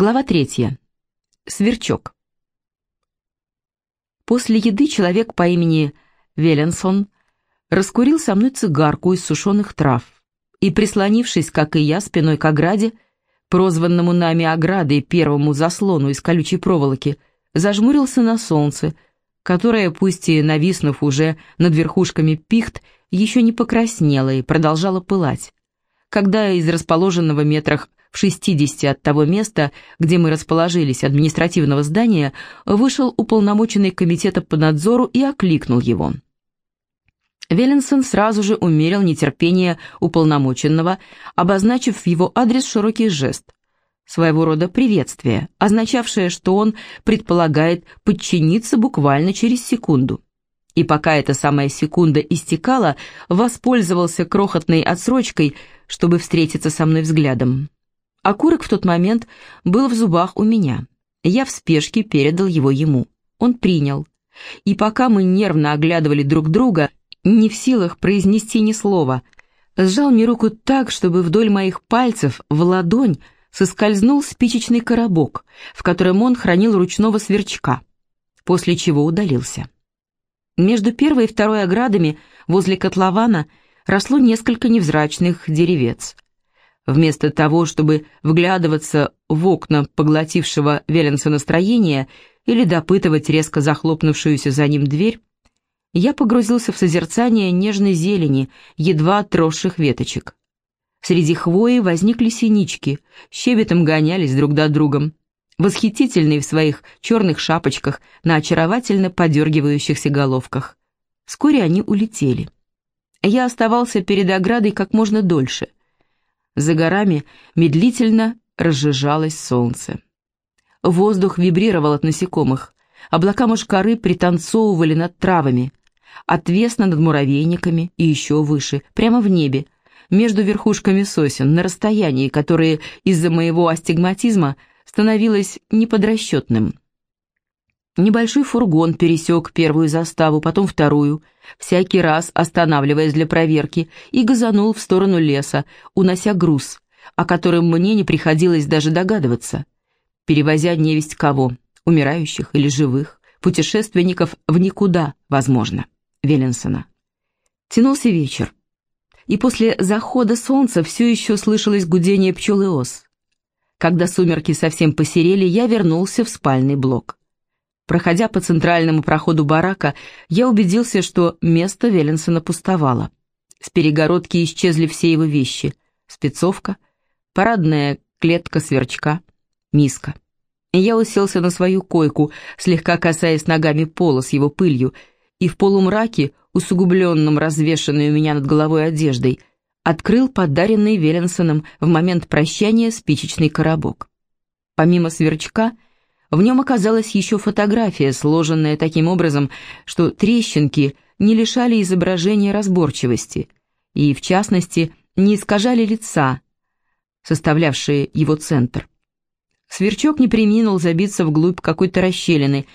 Глава третья. Сверчок. После еды человек по имени Веленсон раскурил со мной цигарку из сушеных трав и, прислонившись, как и я, спиной к ограде, прозванному нами оградой первому заслону из колючей проволоки, зажмурился на солнце, которое, пусть и нависнув уже над верхушками пихт, еще не покраснело и продолжало пылать. Когда из расположенного метрах в 60 от того места, где мы расположились, административного здания, вышел уполномоченный комитета по надзору и окликнул его. Веллинсон сразу же умерил нетерпение уполномоченного, обозначив в его адрес широкий жест, своего рода приветствие, означавшее, что он предполагает подчиниться буквально через секунду. И пока эта самая секунда истекала, воспользовался крохотной отсрочкой, чтобы встретиться со мной взглядом. Окурок в тот момент был в зубах у меня. Я в спешке передал его ему. Он принял. И пока мы нервно оглядывали друг друга, не в силах произнести ни слова, сжал мне руку так, чтобы вдоль моих пальцев в ладонь соскользнул спичечный коробок, в котором он хранил ручного сверчка, после чего удалился. Между первой и второй оградами возле котлована росло несколько невзрачных деревец – Вместо того, чтобы вглядываться в окна поглотившего Веленса настроения или допытывать резко захлопнувшуюся за ним дверь, я погрузился в созерцание нежной зелени, едва отросших веточек. Среди хвои возникли синички, щебетом гонялись друг за другом, восхитительные в своих черных шапочках на очаровательно подергивающихся головках. Вскоре они улетели. Я оставался перед оградой как можно дольше — за горами медлительно разжижалось солнце. Воздух вибрировал от насекомых, облака мушкары пританцовывали над травами, отвесно над муравейниками и еще выше, прямо в небе, между верхушками сосен, на расстоянии, которое из-за моего астигматизма становилось неподрасчетным. Небольшой фургон пересек первую заставу, потом вторую, всякий раз останавливаясь для проверки, и газанул в сторону леса, унося груз, о котором мне не приходилось даже догадываться, перевозя невесть кого, умирающих или живых, путешественников в никуда, возможно, Веленсона. Тянулся вечер, и после захода солнца все еще слышалось гудение пчел ос. Когда сумерки совсем посерели, я вернулся в спальный блок. Проходя по центральному проходу барака, я убедился, что место Веллинсона пустовало. С перегородки исчезли все его вещи. Спецовка, парадная клетка сверчка, миска. Я уселся на свою койку, слегка касаясь ногами пола с его пылью, и в полумраке, усугубленном развешанной у меня над головой одеждой, открыл подаренный Веллинсоном в момент прощания спичечный коробок. Помимо сверчка — в нем оказалась еще фотография, сложенная таким образом, что трещинки не лишали изображения разборчивости и, в частности, не искажали лица, составлявшие его центр. Сверчок не приминул забиться вглубь какой-то расщелины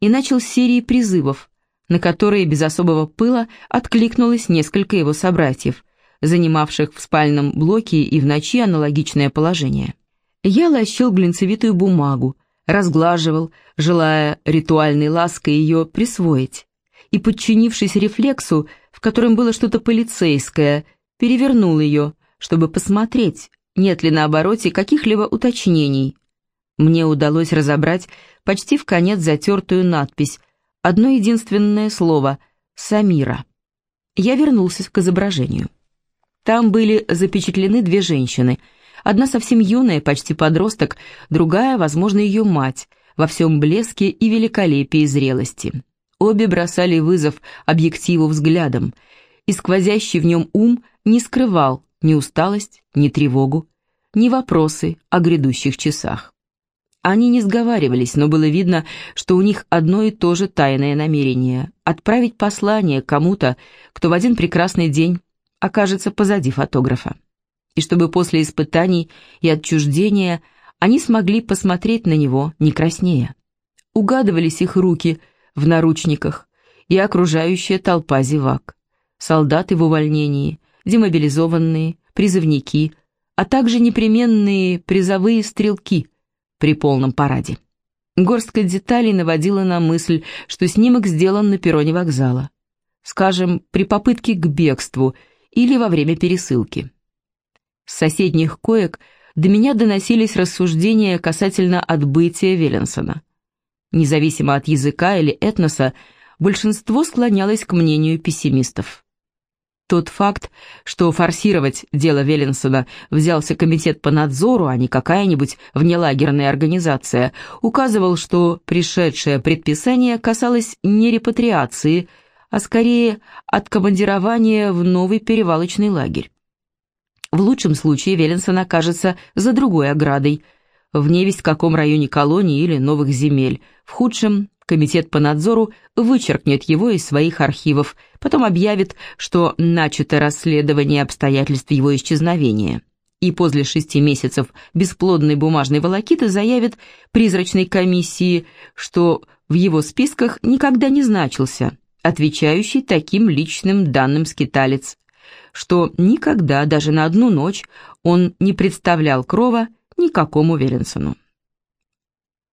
и начал с серии призывов, на которые без особого пыла откликнулось несколько его собратьев, занимавших в спальном блоке и в ночи аналогичное положение. Я лощил глинцевитую бумагу, разглаживал, желая ритуальной лаской ее присвоить, и, подчинившись рефлексу, в котором было что-то полицейское, перевернул ее, чтобы посмотреть, нет ли на обороте каких-либо уточнений. Мне удалось разобрать почти в конец затертую надпись, одно единственное слово «Самира». Я вернулся к изображению. Там были запечатлены две женщины — Одна совсем юная, почти подросток, другая, возможно, ее мать, во всем блеске и великолепии зрелости. Обе бросали вызов объективу взглядом, и сквозящий в нем ум не скрывал ни усталость, ни тревогу, ни вопросы о грядущих часах. Они не сговаривались, но было видно, что у них одно и то же тайное намерение — отправить послание кому-то, кто в один прекрасный день окажется позади фотографа и чтобы после испытаний и отчуждения они смогли посмотреть на него не краснея. Угадывались их руки в наручниках и окружающая толпа зевак, солдаты в увольнении, демобилизованные, призывники, а также непременные призовые стрелки, при полном параде. Горстка деталей наводила на мысль, что снимок сделан на перроне вокзала. Скажем, при попытке к бегству или во время пересылки. С соседних коек до меня доносились рассуждения касательно отбытия Веллинсона. Независимо от языка или этноса, большинство склонялось к мнению пессимистов. Тот факт, что форсировать дело Веллинсона взялся комитет по надзору, а не какая-нибудь внелагерная организация, указывал, что пришедшее предписание касалось не репатриации, а скорее откомандирования в новый перевалочный лагерь. В лучшем случае Веллинсон окажется за другой оградой, в невесть каком районе колонии или новых земель, в худшем Комитет по надзору вычеркнет его из своих архивов, потом объявит, что начато расследование обстоятельств его исчезновения. И после шести месяцев бесплодной бумажной волокиты заявит призрачной комиссии, что в его списках никогда не значился, отвечающий таким личным данным скиталец, что никогда, даже на одну ночь, он не представлял крова никакому Веленсону.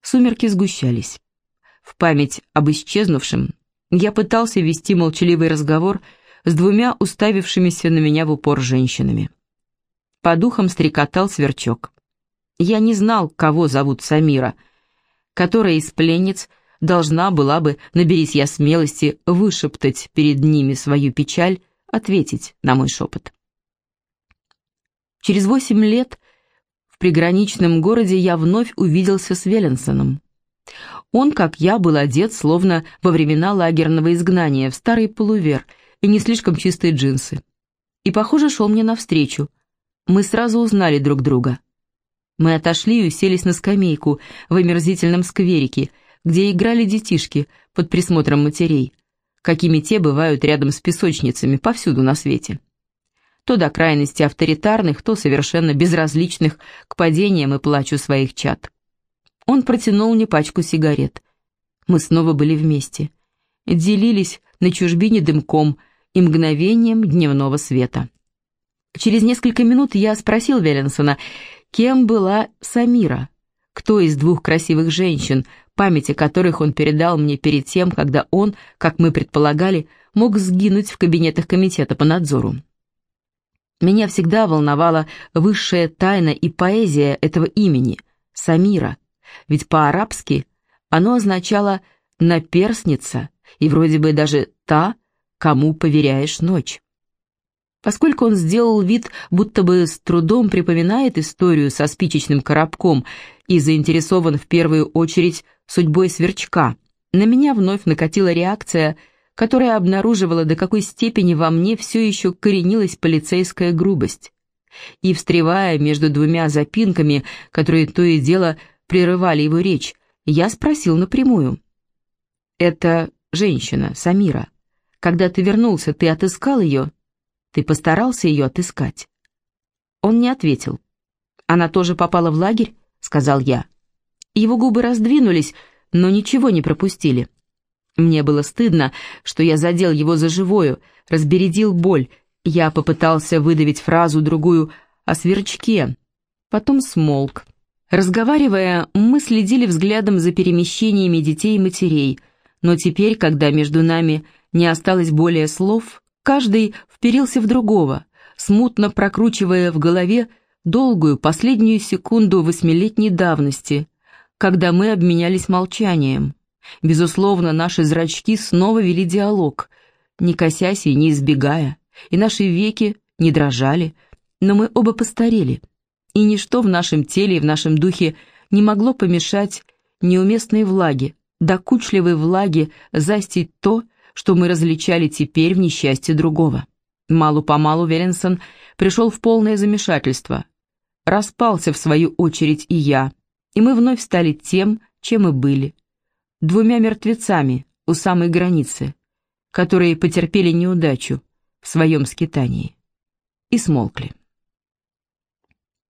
Сумерки сгущались. В память об исчезнувшем я пытался вести молчаливый разговор с двумя уставившимися на меня в упор женщинами. По духам стрекотал сверчок. Я не знал, кого зовут Самира, которая из пленниц должна была бы, наберись я смелости, вышептать перед ними свою печаль, ответить на мой шепот. Через восемь лет в приграничном городе я вновь увиделся с Веленсоном. Он, как я, был одет, словно во времена лагерного изгнания, в старый полувер и не слишком чистые джинсы. И, похоже, шел мне навстречу. Мы сразу узнали друг друга. Мы отошли и уселись на скамейку в омерзительном скверике, где играли детишки под присмотром матерей, какими те бывают рядом с песочницами повсюду на свете. То до крайности авторитарных, то совершенно безразличных к падениям и плачу своих чад. Он протянул мне пачку сигарет. Мы снова были вместе. Делились на чужбине дымком и мгновением дневного света. Через несколько минут я спросил Веллинсона, кем была Самира, кто из двух красивых женщин, памяти которых он передал мне перед тем, когда он, как мы предполагали, мог сгинуть в кабинетах комитета по надзору. Меня всегда волновала высшая тайна и поэзия этого имени — Самира — ведь по-арабски оно означало «наперстница» и вроде бы даже «та, кому поверяешь ночь». Поскольку он сделал вид, будто бы с трудом припоминает историю со спичечным коробком и заинтересован в первую очередь судьбой сверчка, на меня вновь накатила реакция, которая обнаруживала, до какой степени во мне все еще коренилась полицейская грубость. И, встревая между двумя запинками, которые то и дело прерывали его речь, я спросил напрямую. «Это женщина, Самира. Когда ты вернулся, ты отыскал ее? Ты постарался ее отыскать?» Он не ответил. «Она тоже попала в лагерь?» — сказал я. Его губы раздвинулись, но ничего не пропустили. Мне было стыдно, что я задел его за живую, разбередил боль. Я попытался выдавить фразу-другую о сверчке, потом смолк. Разговаривая, мы следили взглядом за перемещениями детей и матерей, но теперь, когда между нами не осталось более слов, каждый вперился в другого, смутно прокручивая в голове долгую последнюю секунду восьмилетней давности, когда мы обменялись молчанием. Безусловно, наши зрачки снова вели диалог, не косясь и не избегая, и наши веки не дрожали, но мы оба постарели — и ничто в нашем теле и в нашем духе не могло помешать неуместной влаге, докучливой влаге застить то, что мы различали теперь в несчастье другого. Малу-помалу Веленсон пришел в полное замешательство. Распался в свою очередь и я, и мы вновь стали тем, чем мы были. Двумя мертвецами у самой границы, которые потерпели неудачу в своем скитании и смолкли.